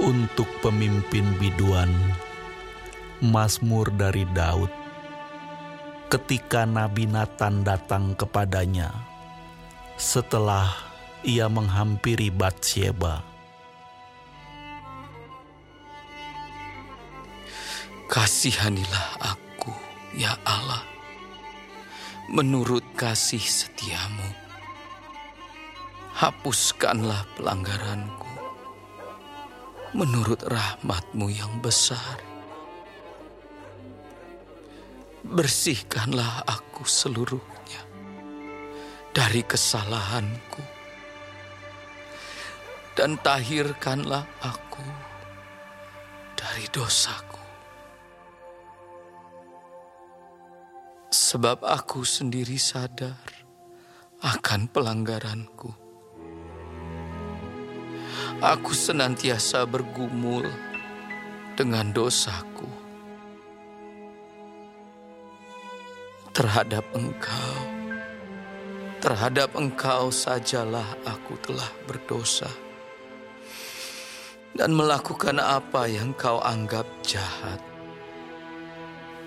Untuk pemimpin biduan, Mazmur dari Daud. Ketika Nabi Nathan datang kepadanya, setelah ia menghampiri Batsheba. Kasihanilah aku, ya Allah, menurut kasih setiamu. Hapuskanlah pelanggaranku menurut rahmatmu yang besar. Bersihkanlah aku seluruhnya dari kesalahanku dan tahirkanlah aku dari dosaku. Sebab aku sendiri sadar akan pelanggaranku. Aku senantiasa bergumul dengan dosaku terhadap Engkau. Terhadap Engkau sajalah aku telah berdosa dan melakukan apa yang Kau anggap jahat,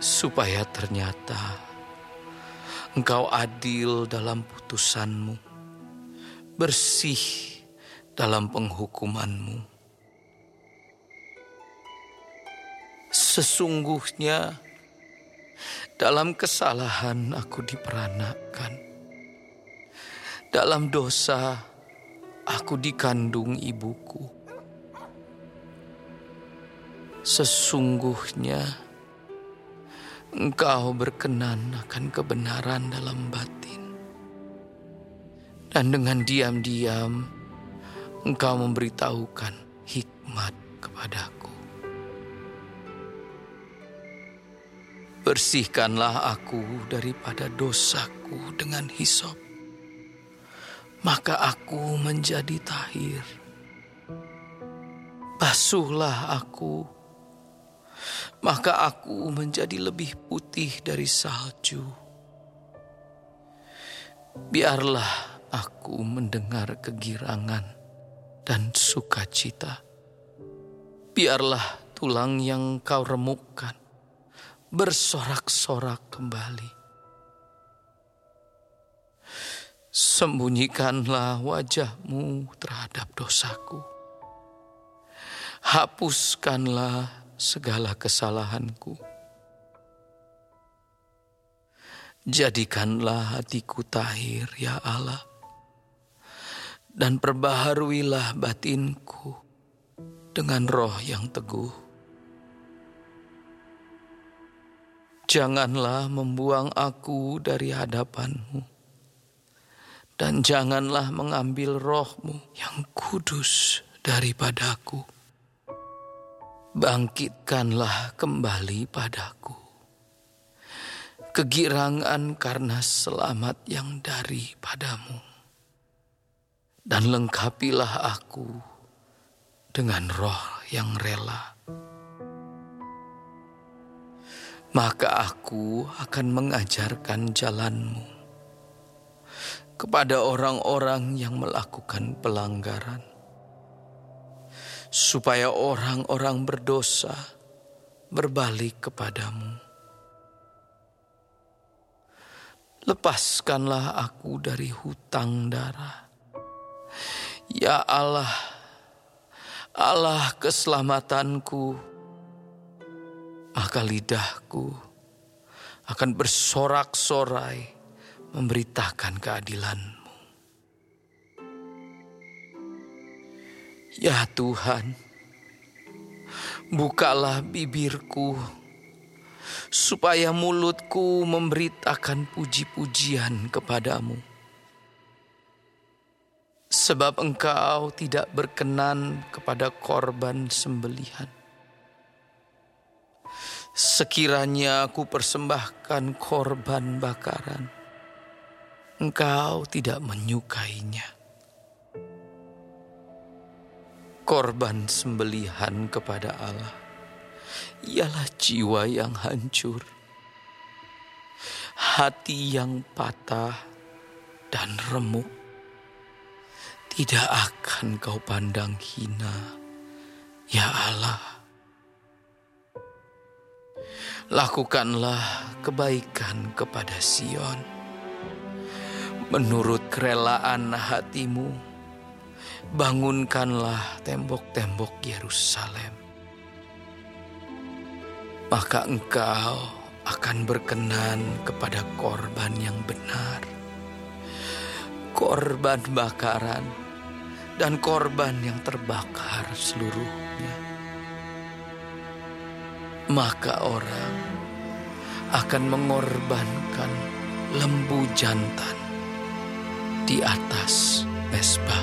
supaya ternyata Engkau adil dalam putusanmu, bersih dalam penghukumanmu. Sesungguhnya dalam kesalahan aku diperanakan. Dalam dosa aku dikandung ibuku. Sesungguhnya Engkau berkenan akan kebenaran dalam batin. Dan dengan diam-diam Engkau memberitahukan hikmat kepadaku. Bersihkanlah aku daripada dosaku dengan hisop, maka aku menjadi tahir. Basuhlah aku maka aku menjadi lebih putih dari salju. Biarlah aku mendengar kegirangan dan sukacita. Biarlah tulang yang kau remukkan bersorak-sorak kembali. Sembunyikanlah wajahmu terhadap dosaku. Hapuskanlah segala kesalahanku. Jadikanlah hatiku tahir, ya Allah, dan perbaharuilah batinku dengan roh yang teguh. Janganlah membuang aku dari hadapanmu, dan janganlah mengambil rohmu yang kudus daripadaku bangkitkanlah kembali padaku. Kegirangan karena selamat yang daripadamu. Dan lengkapilah aku dengan roh yang rela. Maka aku akan mengajarkan jalanmu kepada orang-orang yang melakukan pelanggaran supaya orang-orang berdosa berbalik kepadamu. Lepaskanlah aku dari hutang darah. Ya Allah, Allah keselamatanku, maka lidahku akan bersorak-sorai memberitakan keadilan. Ya Tuhan, bukalah bibirku supaya mulutku memberitakan puji-pujian kepadamu. Sebab engkau tidak berkenan kepada korban sembelihan. Sekiranya aku persembahkan korban bakaran, engkau tidak menyukainya korban sembelihan kepada Allah ialah jiwa yang hancur, hati yang patah dan remuk. Tidak akan kau pandang hina, Ya Allah, lakukanlah kebaikan kepada Sion. Menurut kerelaan hatimu. Bangunkanlah tembok-tembok Yerusalem, maka engkau akan berkenan kepada korban yang benar, korban bakaran, dan korban yang terbakar seluruhnya. Maka orang akan mengorbankan lembu jantan di atas mesbahmu.